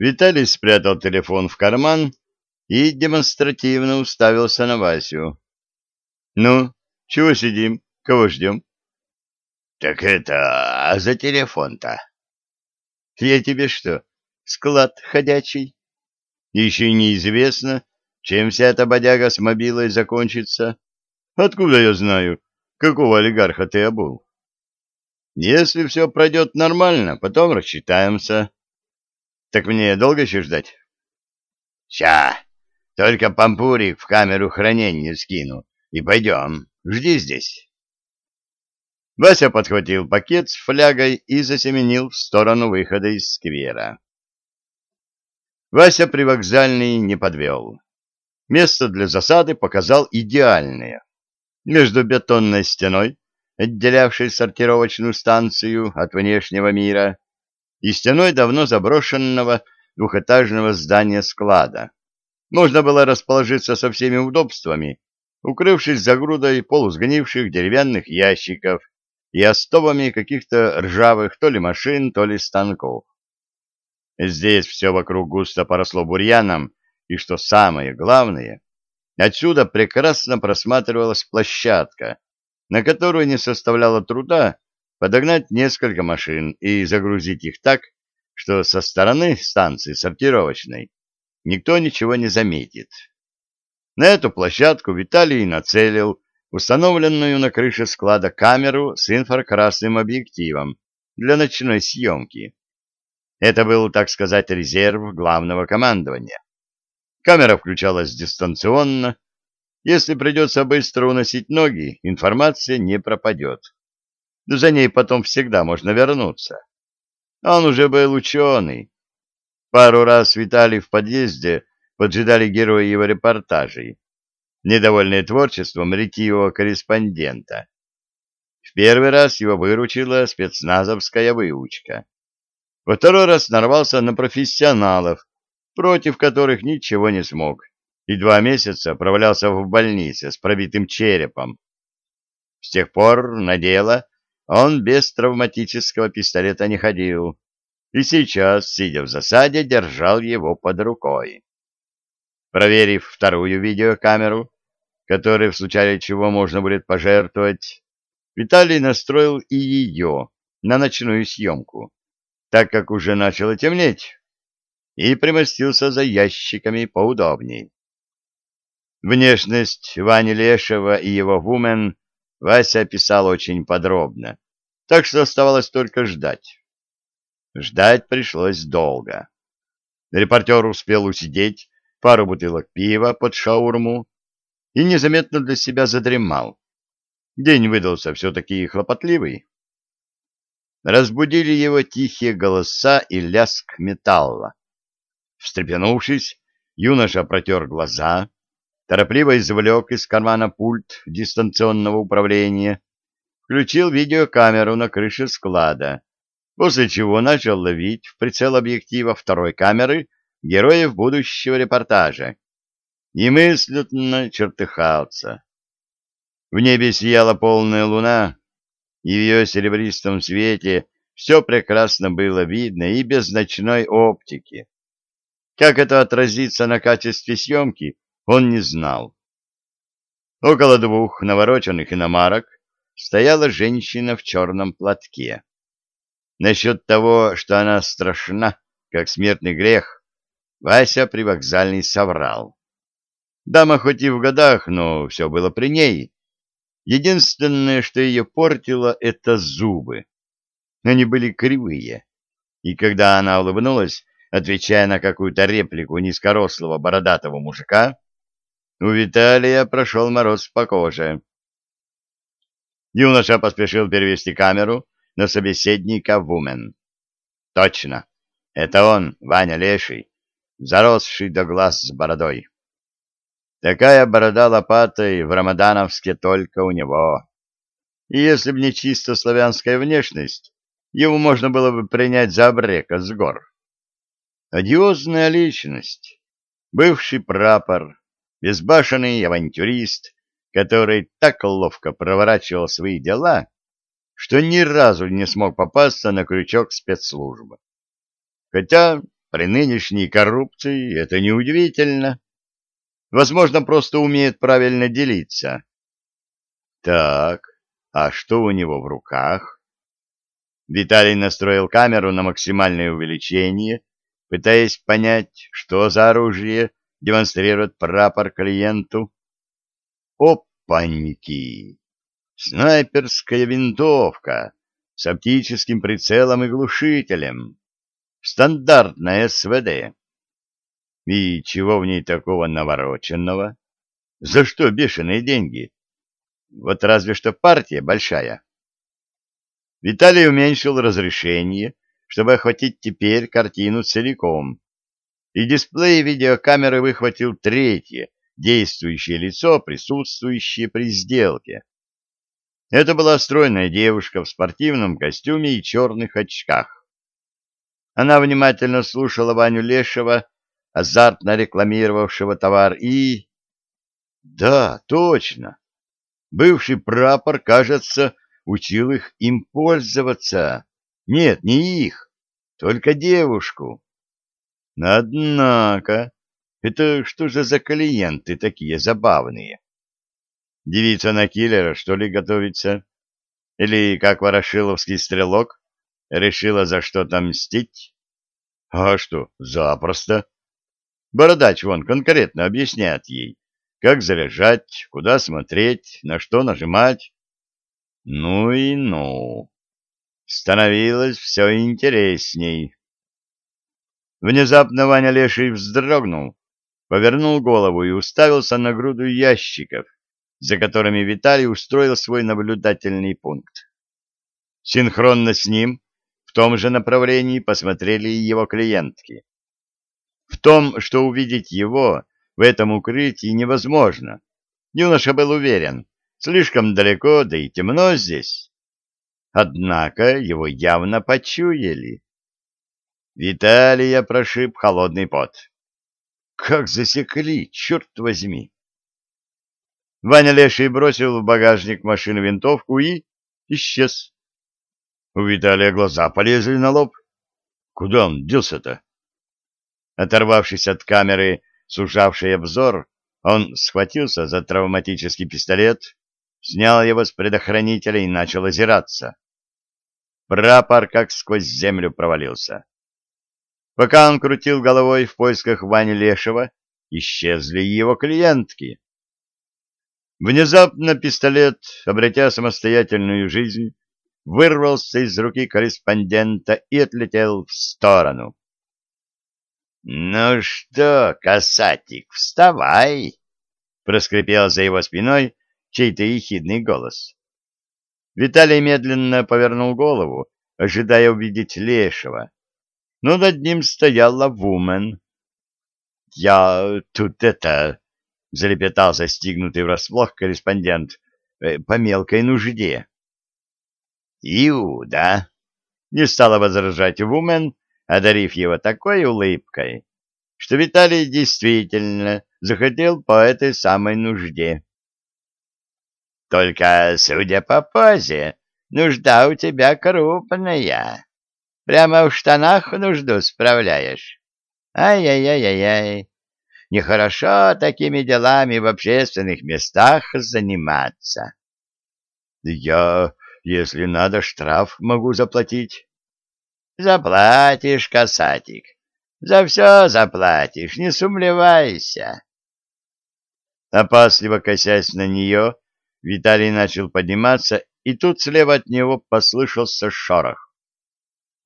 Виталий спрятал телефон в карман и демонстративно уставился на Васю. — Ну, чего сидим? Кого ждем? — Так это, а за телефон-то? — Я тебе что, склад ходячий? Еще неизвестно, чем вся эта бодяга с мобилой закончится. Откуда я знаю, какого олигарха ты обул? Если все пройдет нормально, потом рассчитаемся. Так мне долго еще ждать? Ща, только пампурик в камеру хранения скину, и пойдем, жди здесь. Вася подхватил пакет с флягой и засеменил в сторону выхода из сквера. Вася привокзальный не подвел. Место для засады показал идеальное. Между бетонной стеной, отделявшей сортировочную станцию от внешнего мира, и стеной давно заброшенного двухэтажного здания склада. Можно было расположиться со всеми удобствами, укрывшись за грудой полусгнивших деревянных ящиков и остовами каких-то ржавых то ли машин, то ли станков. Здесь все вокруг густо поросло бурьяном, и, что самое главное, отсюда прекрасно просматривалась площадка, на которую не составляло труда подогнать несколько машин и загрузить их так, что со стороны станции сортировочной никто ничего не заметит. На эту площадку Виталий нацелил установленную на крыше склада камеру с инфракрасным объективом для ночной съемки. Это был, так сказать, резерв главного командования. Камера включалась дистанционно. Если придется быстро уносить ноги, информация не пропадет. За ней потом всегда можно вернуться. Он уже был ученый. Пару раз Виталий в подъезде поджидали герои его репортажей, недовольные творчеством ретивого корреспондента. В первый раз его выручила спецназовская выучка. Во второй раз нарвался на профессионалов, против которых ничего не смог, и два месяца провалялся в больнице с пробитым черепом. С тех пор на дело он без травматического пистолета не ходил, и сейчас, сидя в засаде, держал его под рукой. Проверив вторую видеокамеру, которой в случае чего можно будет пожертвовать, Виталий настроил и ее на ночную съемку так как уже начало темнеть, и примостился за ящиками поудобней. Внешность Вани Лешева и его вумен Вася описал очень подробно, так что оставалось только ждать. Ждать пришлось долго. Репортер успел усидеть пару бутылок пива под шаурму и незаметно для себя задремал. День выдался все-таки хлопотливый разбудили его тихие голоса и лязг металла. Встрепенувшись, юноша протер глаза, торопливо извлек из кармана пульт дистанционного управления, включил видеокамеру на крыше склада, после чего начал ловить в прицел объектива второй камеры героев будущего репортажа и мысленно чертыхался. В небе сияла полная луна, и в ее серебристом свете все прекрасно было видно и без ночной оптики. Как это отразится на качестве съемки, он не знал. Около двух навороченных иномарок стояла женщина в черном платке. Насчет того, что она страшна, как смертный грех, Вася привокзальный соврал. Дама хоть и в годах, но все было при ней, Единственное, что ее портило, это зубы. Они были кривые. И когда она улыбнулась, отвечая на какую-то реплику низкорослого бородатого мужика, у Виталия прошел мороз по коже. Юноша поспешил перевести камеру на собеседника Вумен. Точно, это он, Ваня Леший, заросший до глаз с бородой. Такая борода лопатой в Рамадановске только у него. И если бы не чисто славянская внешность, его можно было бы принять за обрека с гор. Одиозная личность, бывший прапор, безбашенный авантюрист, который так ловко проворачивал свои дела, что ни разу не смог попасться на крючок спецслужбы. Хотя при нынешней коррупции это неудивительно. Возможно, просто умеет правильно делиться. Так, а что у него в руках? Виталий настроил камеру на максимальное увеличение, пытаясь понять, что за оружие демонстрирует прапор клиенту. Опаньки! Снайперская винтовка с оптическим прицелом и глушителем. Стандартная СВД. И чего в ней такого навороченного? За что бешеные деньги? Вот разве что партия большая. Виталий уменьшил разрешение, чтобы охватить теперь картину целиком. И дисплей видеокамеры выхватил третье, действующее лицо, присутствующее при сделке. Это была стройная девушка в спортивном костюме и черных очках. Она внимательно слушала Ваню Лешева, азартно рекламировавшего товар, и... Да, точно. Бывший прапор, кажется, учил их им пользоваться. Нет, не их, только девушку. Однако, это что же за клиенты такие забавные? Девица на киллера, что ли, готовится? Или, как ворошиловский стрелок, решила за что-то мстить? А что, запросто. Бородач вон конкретно объясняет ей, как заряжать, куда смотреть, на что нажимать. Ну и ну. Становилось все интересней. Внезапно Ваня Леший вздрогнул, повернул голову и уставился на груду ящиков, за которыми Виталий устроил свой наблюдательный пункт. Синхронно с ним в том же направлении посмотрели и его клиентки. В том, что увидеть его в этом укрытии невозможно, юноша был уверен, слишком далеко, да и темно здесь. Однако его явно почуяли. Виталия прошиб холодный пот. Как засекли, черт возьми! Ваня Леший бросил в багажник машины винтовку и исчез. У Виталия глаза полезли на лоб. Куда он делся-то? Оторвавшись от камеры, сужавшей обзор, он схватился за травматический пистолет, снял его с предохранителя и начал озираться. Прапор как сквозь землю провалился. Пока он крутил головой в поисках Вани Лешева, исчезли его клиентки. Внезапно пистолет, обретя самостоятельную жизнь, вырвался из руки корреспондента и отлетел в сторону. — Ну что, касатик, вставай! — проскрипел за его спиной чей-то ехидный голос. Виталий медленно повернул голову, ожидая увидеть Лешего, но над ним стояла Вумен. — Я тут это... — залепетал застигнутый врасплох корреспондент. «Э, — По мелкой нужде. — Иуда! — не стала возражать Вумен, одарив его такой улыбкой, что Виталий действительно захотел по этой самой нужде. — Только, судя по позе, нужда у тебя крупная. Прямо в штанах нужду справляешь. Ай-яй-яй-яй-яй. Нехорошо такими делами в общественных местах заниматься. Я, если надо, штраф могу заплатить. Заплатишь, касатик. За все заплатишь, не сумлевайся. Опасливо косясь на нее, Виталий начал подниматься, и тут слева от него послышался шорох.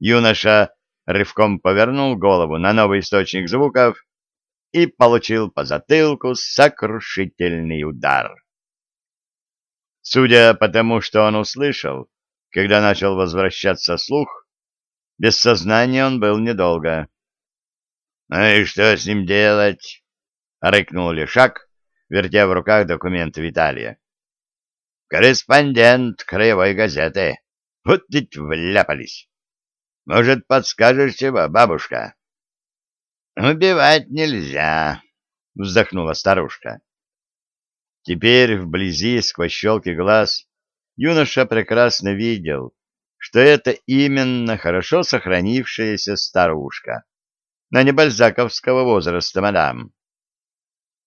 Юноша рывком повернул голову на новый источник звуков и получил по затылку сокрушительный удар. Судя по тому, что он услышал, когда начал возвращаться слух, без сознания он был недолго. — Ну и что с ним делать? — рыкнул Лешак, вертя в руках документы Виталия. — Корреспондент краевой газеты. Вот ведь вляпались. Может, подскажешь чего, бабушка? «Убивать нельзя», — вздохнула старушка. Теперь вблизи, сквозь щелки глаз, юноша прекрасно видел, что это именно хорошо сохранившаяся старушка. на небальзаковского возраста, мадам.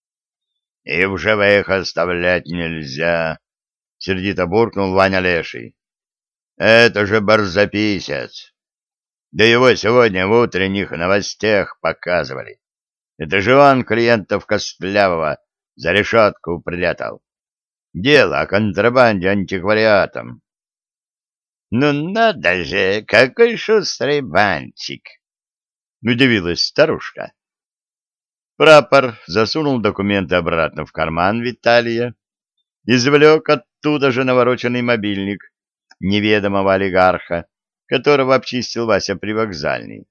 — И в живых оставлять нельзя, — сердито буркнул Ваня Леший. — Это же барзаписец. Да его сегодня в утренних новостях показывали. Это же он клиентов Костлявого за решетку прятал. Дело о контрабанде антиквариатом. «Ну надо же, какой шустрый банчик!» — удивилась старушка. Прапор засунул документы обратно в карман Виталия, извлек оттуда же навороченный мобильник неведомого олигарха, которого обчистил Вася привокзальный,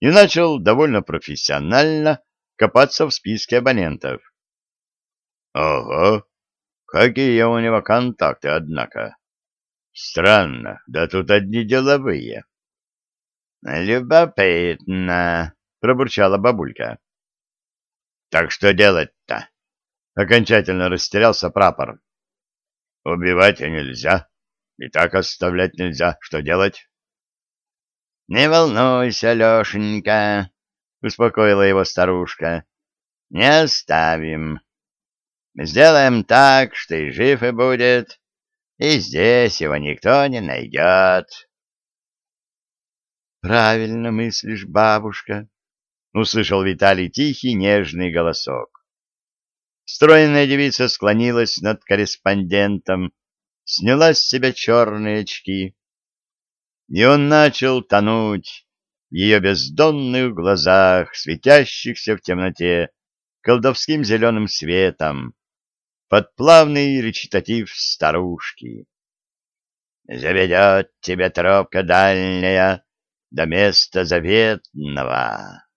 и начал довольно профессионально копаться в списке абонентов. «Ого! Какие у него контакты, однако!» Странно, да тут одни деловые. Любопытно, пробурчала бабулька. Так что делать-то? Окончательно растерялся прапор. Убивать нельзя, и так оставлять нельзя. Что делать? Не волнуйся, Лешенька, успокоила его старушка. Не оставим. Сделаем так, что и жив и будет, и здесь его никто не найдет. — Правильно мыслишь, бабушка, — услышал Виталий тихий, нежный голосок. Стройная девица склонилась над корреспондентом, сняла с себя черные очки, и он начал тонуть в ее бездонных глазах, светящихся в темноте колдовским зеленым светом, под плавный речитатив старушки. «Заведет тебя тропка дальняя до места заветного».